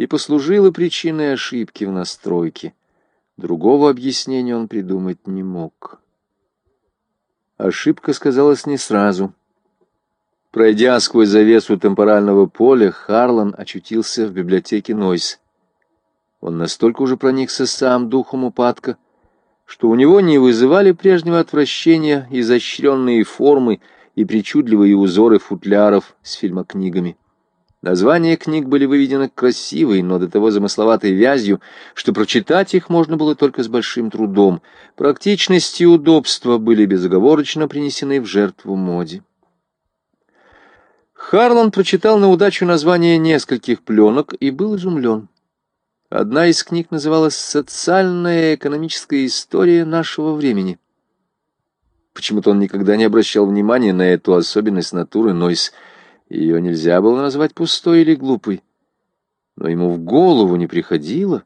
и послужило причиной ошибки в настройке. Другого объяснения он придумать не мог. Ошибка сказалась не сразу. Пройдя сквозь завесу темпорального поля, Харлан очутился в библиотеке Нойс. Он настолько уже проникся сам духом упадка, что у него не вызывали прежнего отвращения изощренные формы и причудливые узоры футляров с фильмокнигами. Названия книг были выведены красивой, но до того замысловатой вязью, что прочитать их можно было только с большим трудом. Практичность и удобство были безоговорочно принесены в жертву моде. Харлан прочитал на удачу название нескольких пленок и был изумлен. Одна из книг называлась «Социальная экономическая история нашего времени». Почему-то он никогда не обращал внимания на эту особенность натуры Нойс. Ее нельзя было назвать пустой или глупой. Но ему в голову не приходило,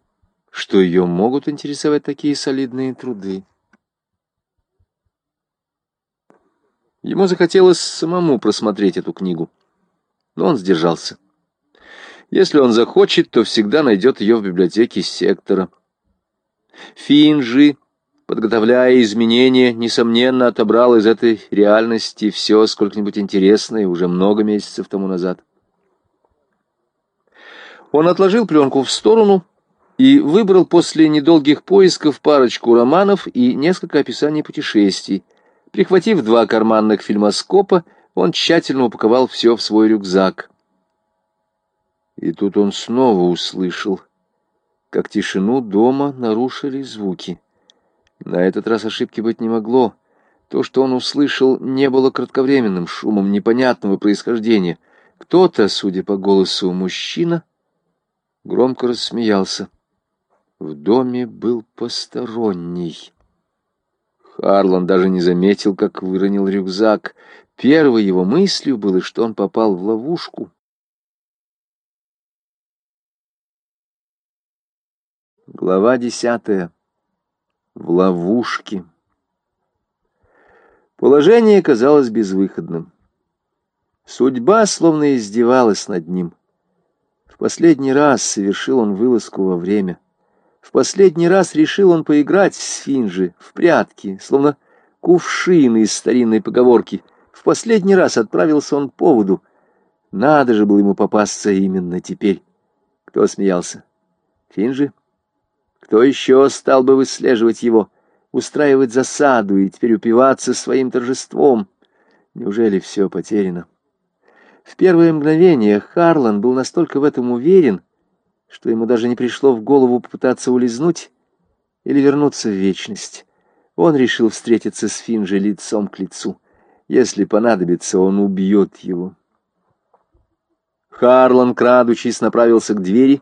что ее могут интересовать такие солидные труды. Ему захотелось самому просмотреть эту книгу, но он сдержался. Если он захочет, то всегда найдет ее в библиотеке сектора. Финжи, подготовляя изменения, несомненно отобрал из этой реальности все сколько-нибудь интересное уже много месяцев тому назад. Он отложил пленку в сторону и выбрал после недолгих поисков парочку романов и несколько описаний путешествий. Прихватив два карманных фильмоскопа, он тщательно упаковал все в свой рюкзак. И тут он снова услышал, как тишину дома нарушили звуки. На этот раз ошибки быть не могло. То, что он услышал, не было кратковременным шумом непонятного происхождения. Кто-то, судя по голосу мужчина, громко рассмеялся. В доме был посторонний. Харлан даже не заметил, как выронил рюкзак. Первой его мыслью было, что он попал в ловушку. Глава десятая. В ловушке. Положение казалось безвыходным. Судьба словно издевалась над ним. В последний раз совершил он вылазку во время. В последний раз решил он поиграть с Финжи в прятки, словно кувшин из старинной поговорки. В последний раз отправился он по воду. Надо же было ему попасться именно теперь. Кто смеялся? Финжи? Кто еще стал бы выслеживать его, устраивать засаду и теперь упиваться своим торжеством? Неужели все потеряно? В первое мгновение Харлан был настолько в этом уверен, что ему даже не пришло в голову попытаться улизнуть или вернуться в вечность. Он решил встретиться с Финджи лицом к лицу. Если понадобится, он убьет его. Харлан, крадучись, направился к двери,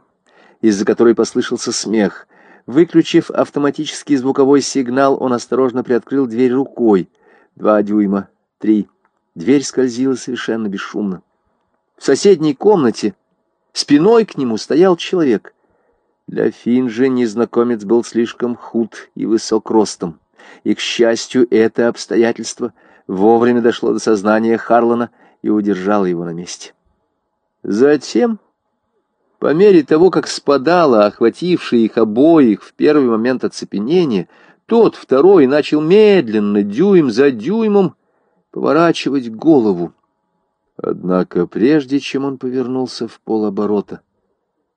из-за которой послышался смех. Выключив автоматический звуковой сигнал, он осторожно приоткрыл дверь рукой. Два дюйма, три. Дверь скользила совершенно бесшумно. В соседней комнате спиной к нему стоял человек. Для Финжи незнакомец был слишком худ и высок ростом. И, к счастью, это обстоятельство вовремя дошло до сознания Харлана и удержало его на месте. Затем по мере того, как спадало охватившее их обоих в первый момент оцепенения, тот второй начал медленно, дюйм за дюймом, поворачивать голову. Однако прежде чем он повернулся в полоборота,